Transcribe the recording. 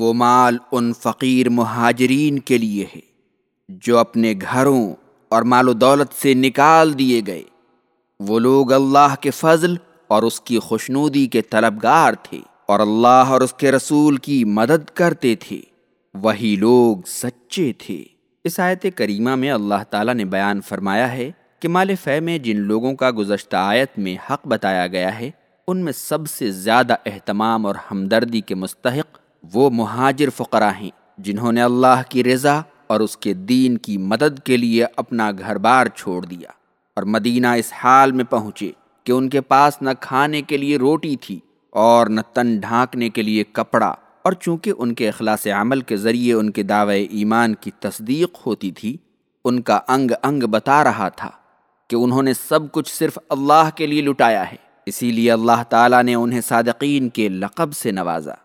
وہ مال ان فقیر مہاجرین کے لیے ہے، جو اپنے گھروں اور مال و دولت سے نکال دیے گئے۔ وہ لوگ اللہ کے فضل اور اس کی خوشنودی کے طلبگار تھے اور اللہ اور اس کے رسول کی مدد کرتے تھے۔ وہی لوگ سچے تھے۔ اس آیت کریمہ میں اللہ تعالیٰ نے بیان فرمایا ہے کہ مال فہ میں جن لوگوں کا گزشتہ آیت میں حق بتایا گیا ہے، ان میں سب سے زیادہ اہتمام اور ہمدردی کے مستحق وہ مہاجر فقرا ہیں جنہوں نے اللہ کی رضا اور اس کے دین کی مدد کے لیے اپنا گھر بار چھوڑ دیا اور مدینہ اس حال میں پہنچے کہ ان کے پاس نہ کھانے کے لیے روٹی تھی اور نہ تن ڈھانکنے کے لیے کپڑا اور چونکہ ان کے اخلاص عمل کے ذریعے ان کے دعوی ایمان کی تصدیق ہوتی تھی، ان کا انگ انگ بتا رہا تھا کہ انہوں نے سب کچھ صرف اللہ کے لیے لٹایا ہے۔ اسی لیے اللہ تعالیٰ نے انہیں صادقین کے لقب سے نوازا۔